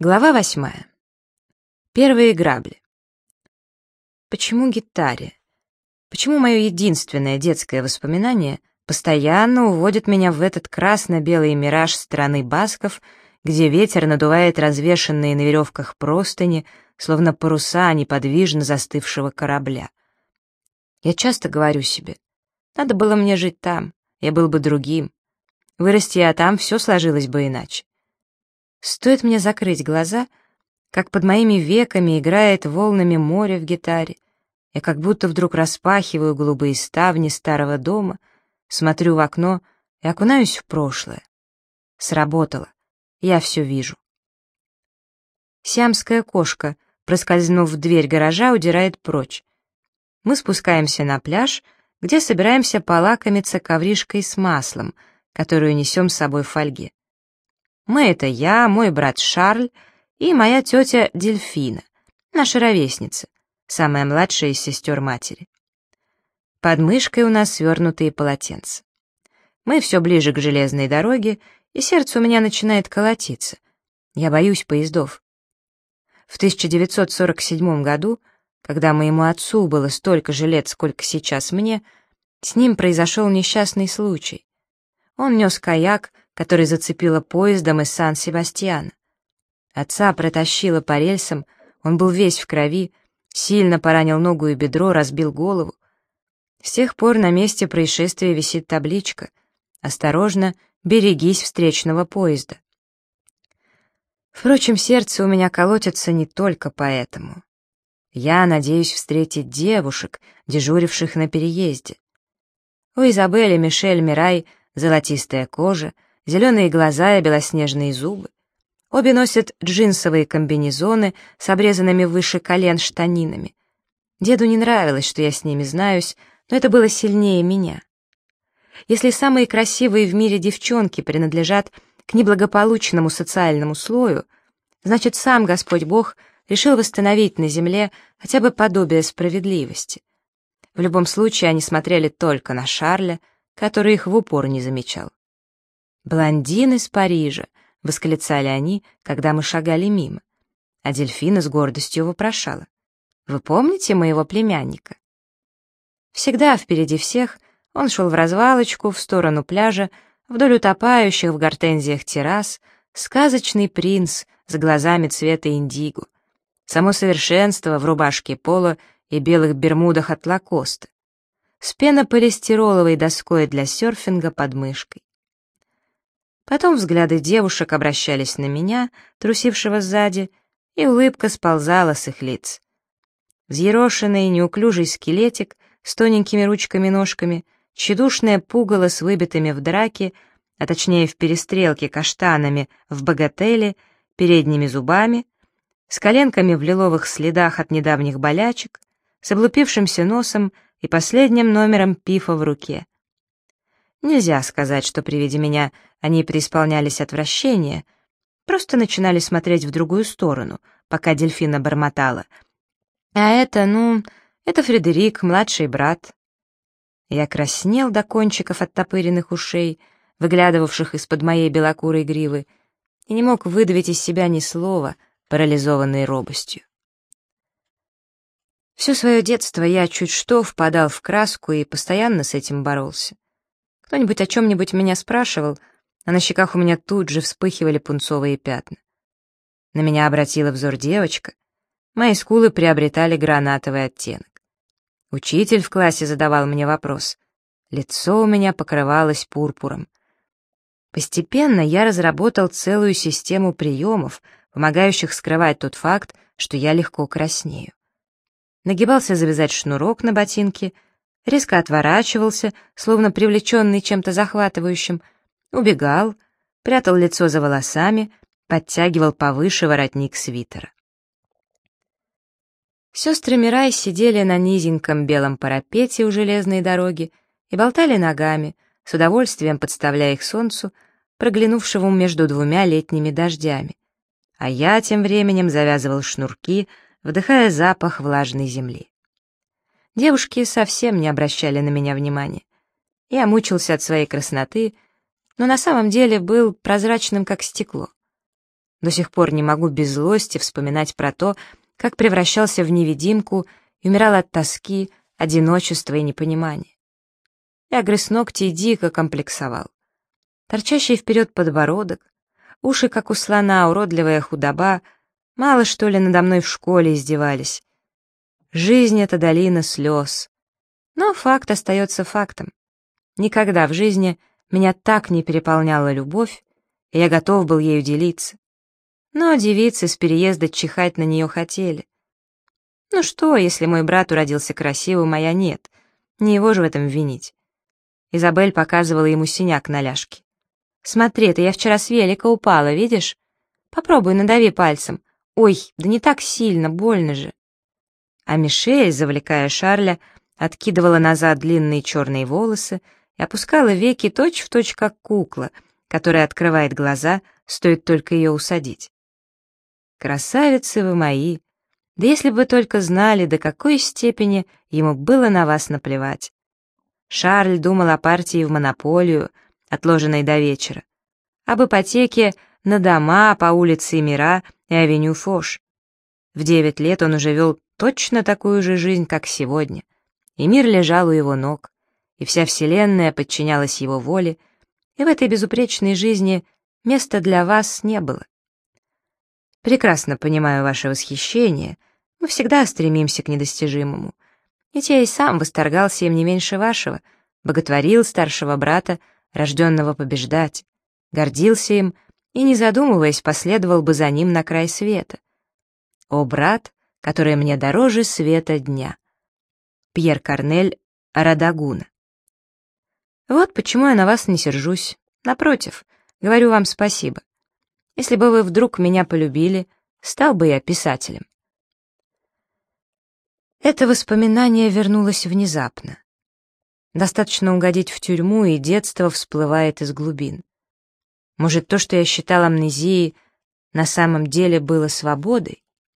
Глава восьмая. Первые грабли. Почему гитаре? Почему мое единственное детское воспоминание постоянно уводит меня в этот красно-белый мираж страны басков, где ветер надувает развешанные на веревках простыни, словно паруса неподвижно застывшего корабля? Я часто говорю себе, надо было мне жить там, я был бы другим. Вырасти я там, все сложилось бы иначе. Стоит мне закрыть глаза, как под моими веками играет волнами море в гитаре. Я как будто вдруг распахиваю голубые ставни старого дома, смотрю в окно и окунаюсь в прошлое. Сработало. Я все вижу. Сиамская кошка, проскользнув в дверь гаража, удирает прочь. Мы спускаемся на пляж, где собираемся полакомиться ковришкой с маслом, которую несем с собой в фольге. Мы — это я, мой брат Шарль и моя тетя Дельфина, наша ровесница, самая младшая из сестер матери. Под мышкой у нас свернутые полотенца. Мы все ближе к железной дороге, и сердце у меня начинает колотиться. Я боюсь поездов. В 1947 году, когда моему отцу было столько же лет, сколько сейчас мне, с ним произошел несчастный случай. Он нес каяк, который зацепило поездом из Сан-Себастьяна. Отца протащило по рельсам, он был весь в крови, сильно поранил ногу и бедро, разбил голову. С тех пор на месте происшествия висит табличка «Осторожно, берегись встречного поезда». Впрочем, сердце у меня колотится не только поэтому. Я надеюсь встретить девушек, дежуривших на переезде. У Изабели Мишель Мирай золотистая кожа, зеленые глаза и белоснежные зубы. Обе носят джинсовые комбинезоны с обрезанными выше колен штанинами. Деду не нравилось, что я с ними знаюсь, но это было сильнее меня. Если самые красивые в мире девчонки принадлежат к неблагополучному социальному слою, значит, сам Господь Бог решил восстановить на земле хотя бы подобие справедливости. В любом случае, они смотрели только на Шарля, который их в упор не замечал. «Блондин из Парижа!» — восклицали они, когда мы шагали мимо. А дельфина с гордостью вопрошала. «Вы помните моего племянника?» Всегда впереди всех он шел в развалочку в сторону пляжа, вдоль утопающих в гортензиях террас, сказочный принц с глазами цвета индиго, само совершенство в рубашке поло и белых бермудах от лакоста, с пенополистироловой доской для серфинга под мышкой. Потом взгляды девушек обращались на меня, трусившего сзади, и улыбка сползала с их лиц. Взъерошенный неуклюжий скелетик с тоненькими ручками-ножками, тщедушное пугало с выбитыми в драке, а точнее в перестрелке каштанами в богателе, передними зубами, с коленками в лиловых следах от недавних болячек, с облупившимся носом и последним номером пифа в руке. Нельзя сказать, что при виде меня они преисполнялись отвращения, просто начинали смотреть в другую сторону, пока дельфина бормотала. А это, ну, это Фредерик, младший брат. Я краснел до кончиков оттопыренных ушей, выглядывавших из-под моей белокурой гривы, и не мог выдавить из себя ни слова, парализованный робостью. Все свое детство я чуть что впадал в краску и постоянно с этим боролся. Кто-нибудь о чем-нибудь меня спрашивал, а на щеках у меня тут же вспыхивали пунцовые пятна. На меня обратила взор девочка. Мои скулы приобретали гранатовый оттенок. Учитель в классе задавал мне вопрос. Лицо у меня покрывалось пурпуром. Постепенно я разработал целую систему приемов, помогающих скрывать тот факт, что я легко краснею. Нагибался завязать шнурок на ботинке — резко отворачивался, словно привлеченный чем-то захватывающим, убегал, прятал лицо за волосами, подтягивал повыше воротник свитера. Сестры Мирай сидели на низеньком белом парапете у железной дороги и болтали ногами, с удовольствием подставляя их солнцу, проглянувшему между двумя летними дождями. А я тем временем завязывал шнурки, вдыхая запах влажной земли. Девушки совсем не обращали на меня внимания. Я мучился от своей красноты, но на самом деле был прозрачным, как стекло. До сих пор не могу без злости вспоминать про то, как превращался в невидимку и умирал от тоски, одиночества и непонимания. Я грыз ногти и дико комплексовал. Торчащий вперед подбородок, уши, как у слона, уродливая худоба, мало что ли надо мной в школе издевались. Жизнь — это долина слез. Но факт остается фактом. Никогда в жизни меня так не переполняла любовь, и я готов был ею делиться. Но девицы с переезда чихать на нее хотели. Ну что, если мой брат уродился красивым, а я нет? Не его же в этом винить. Изабель показывала ему синяк на ляжке. «Смотри, это я вчера с велика упала, видишь? Попробуй, надави пальцем. Ой, да не так сильно, больно же». А Мишель, завлекая Шарля, откидывала назад длинные черные волосы и опускала веки точь-в-точь, точь, как кукла, которая открывает глаза, стоит только ее усадить. «Красавицы вы мои! Да если бы вы только знали, до какой степени ему было на вас наплевать!» Шарль думал о партии в монополию, отложенной до вечера, об ипотеке на дома по улице Мира и авеню Фош. В девять лет он уже вел точно такую же жизнь, как сегодня, и мир лежал у его ног, и вся вселенная подчинялась его воле, и в этой безупречной жизни места для вас не было. Прекрасно понимаю ваше восхищение. Мы всегда стремимся к недостижимому. Ведь я и сам восторгался им не меньше вашего, боготворил старшего брата, рожденного побеждать, гордился им и, не задумываясь, последовал бы за ним на край света. О, брат, который мне дороже света дня. Пьер Корнель Радагуна. Вот почему я на вас не сержусь. Напротив, говорю вам спасибо. Если бы вы вдруг меня полюбили, стал бы я писателем. Это воспоминание вернулось внезапно. Достаточно угодить в тюрьму, и детство всплывает из глубин. Может, то, что я считал амнезией, на самом деле было свободой?